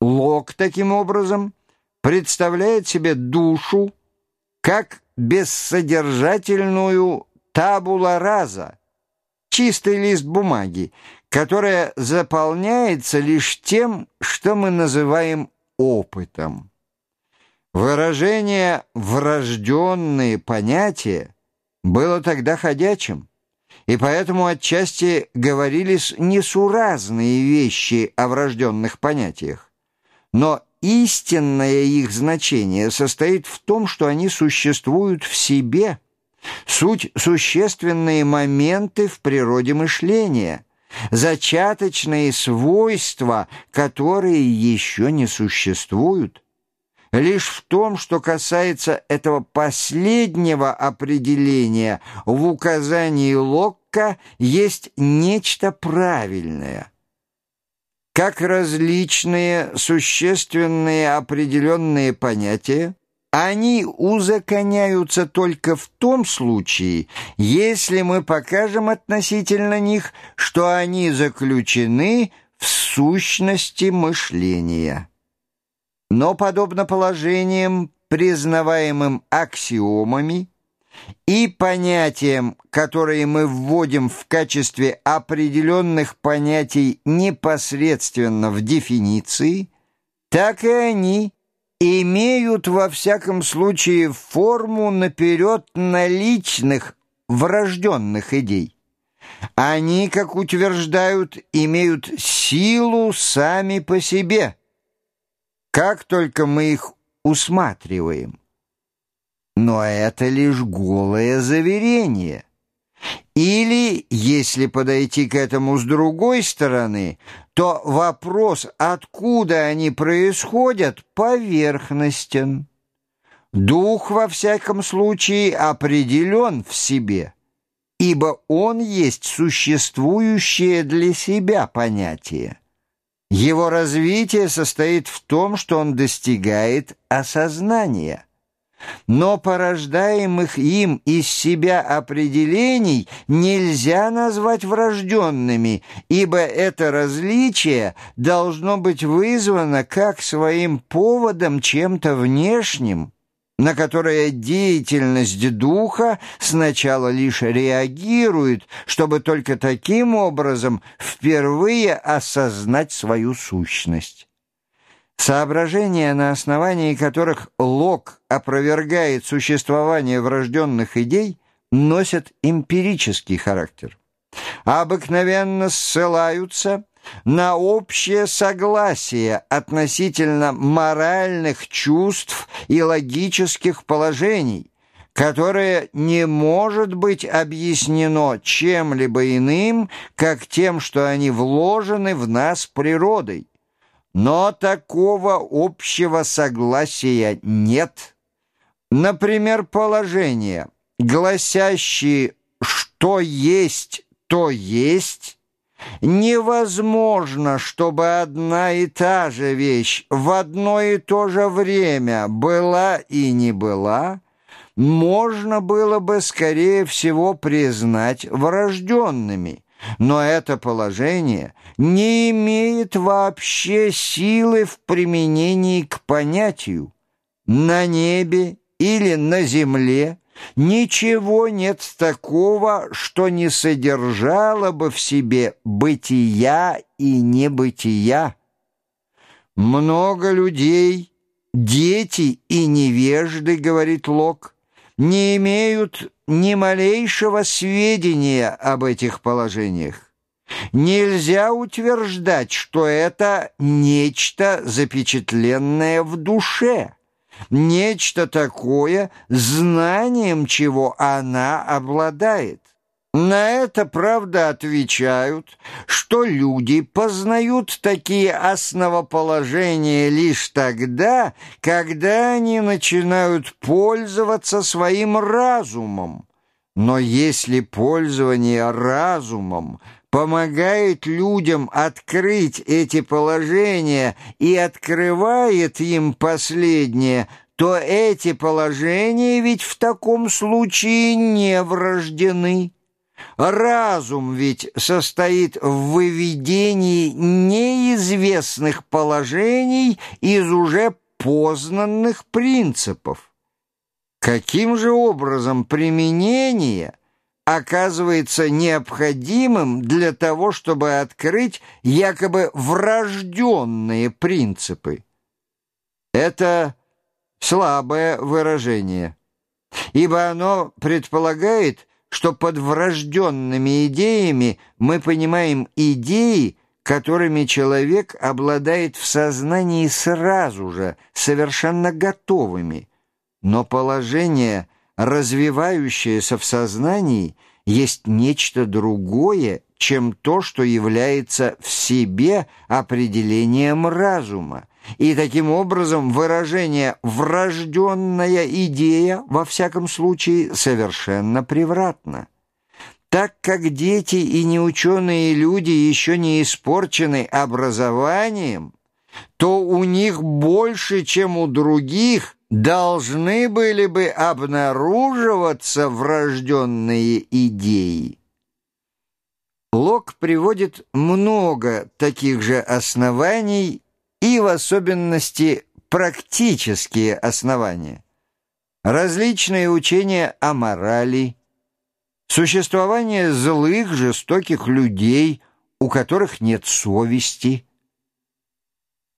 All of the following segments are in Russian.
Лок, таким образом, представляет себе душу как бессодержательную табула раза, чистый лист бумаги, которая заполняется лишь тем, что мы называем опытом. Выражение «врожденные понятия» было тогда ходячим, и поэтому отчасти говорились несуразные вещи о врожденных понятиях. Но истинное их значение состоит в том, что они существуют в себе, суть существенные моменты в природе мышления, зачаточные свойства, которые еще не существуют. Лишь в том, что касается этого последнего определения, в указании Локка есть нечто правильное. Как различные существенные определенные понятия, они узаконяются только в том случае, если мы покажем относительно них, что они заключены в сущности мышления. Но, подобно положениям, признаваемым аксиомами, и понятиям, которые мы вводим в качестве определенных понятий непосредственно в дефиниции, так и они имеют во всяком случае форму наперед наличных врожденных идей. Они, как утверждают, имеют силу сами по себе – как только мы их усматриваем. Но это лишь голое заверение. Или, если подойти к этому с другой стороны, то вопрос, откуда они происходят, поверхностен. Дух, во всяком случае, определен в себе, ибо он есть существующее для себя понятие. Его развитие состоит в том, что он достигает осознания. Но порождаемых им из себя определений нельзя назвать врожденными, ибо это различие должно быть вызвано как своим поводом чем-то внешним, на которое деятельность духа сначала лишь реагирует, чтобы только таким образом впервые осознать свою сущность. Соображения, на основании которых Лок опровергает существование врожденных идей, носят эмпирический характер. Обыкновенно ссылаются на общее согласие относительно моральных чувств и логических положений, которое не может быть объяснено чем-либо иным, как тем, что они вложены в нас природой. Но такого общего согласия нет. Например, положение, гласящие «что есть, то есть», Невозможно, чтобы одна и та же вещь в одно и то же время была и не была, можно было бы, скорее всего, признать врожденными. Но это положение не имеет вообще силы в применении к понятию. На небе или на земле – Ничего нет такого, что не содержало бы в себе бытия и небытия. Много людей, дети и невежды, говорит Лок, не имеют ни малейшего сведения об этих положениях. Нельзя утверждать, что это нечто запечатленное в душе нечто такое, знанием чего она обладает. На это, правда, отвечают, что люди познают такие основоположения лишь тогда, когда они начинают пользоваться своим разумом. Но если пользование разумом помогает людям открыть эти положения и открывает им последнее, то эти положения ведь в таком случае не врождены. Разум ведь состоит в выведении неизвестных положений из уже познанных принципов. Каким же образом применение оказывается необходимым для того, чтобы открыть якобы врожденные принципы? Это слабое выражение, ибо оно предполагает, что под врожденными идеями мы понимаем идеи, которыми человек обладает в сознании сразу же, совершенно готовыми. Но положение, развивающееся в сознании, есть нечто другое, чем то, что является в себе определением разума. И таким образом выражение «врожденная идея» во всяком случае совершенно превратно. Так как дети и неученые люди еще не испорчены образованием, то у них больше, чем у других, должны были бы обнаруживаться врожденные идеи. Лок приводит много таких же оснований и в особенности практические основания. Различные учения о морали, существование злых, жестоких людей, у которых нет совести.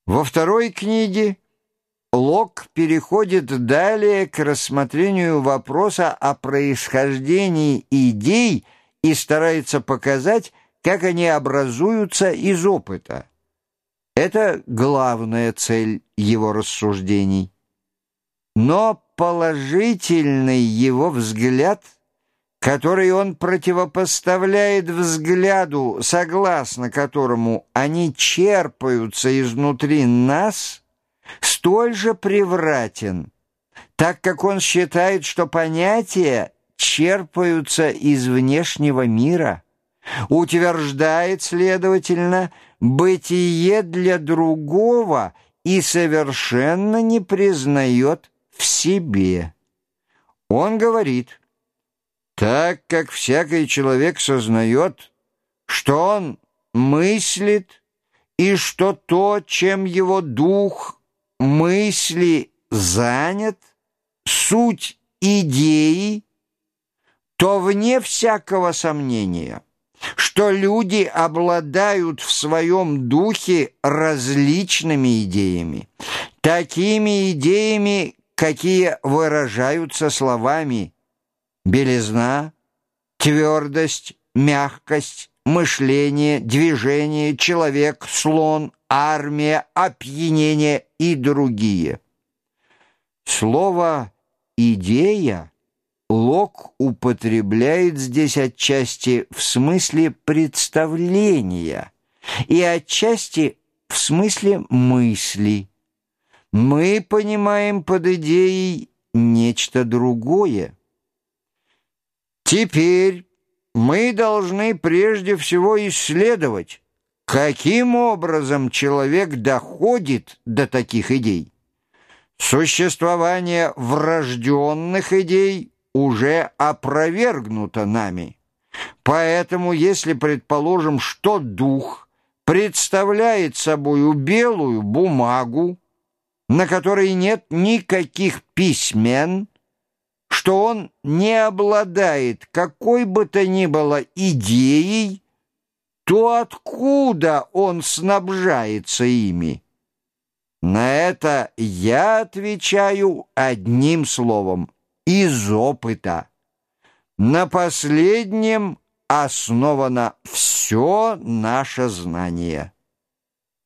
Во второй книге Лок переходит далее к рассмотрению вопроса о происхождении идей и старается показать, как они образуются из опыта. Это главная цель его рассуждений. Но положительный его взгляд – который он противопоставляет взгляду, согласно которому они черпаются изнутри нас, столь же превратен, так как он считает, что понятия черпаются из внешнего мира, утверждает, следовательно, бытие для другого и совершенно не признает в себе. Он говорит – так как всякий человек сознает, что он мыслит, и что то, чем его дух мысли занят, суть идеи, то вне всякого сомнения, что люди обладают в своем духе различными идеями, такими идеями, какие выражаются словами белизна, твердость, мягкость, мышление, движение, человек, слон, армия, опьянение и другие. Слово «идея» Лок употребляет здесь отчасти в смысле представления и отчасти в смысле мысли. Мы понимаем под идеей нечто другое. Теперь мы должны прежде всего исследовать, каким образом человек доходит до таких идей. Существование врожденных идей уже опровергнуто нами. Поэтому, если предположим, что дух представляет собою белую бумагу, на которой нет никаких письмен, что он не обладает какой бы то ни было идеей, то откуда он снабжается ими? На это я отвечаю одним словом – из опыта. На последнем основано все наше знание.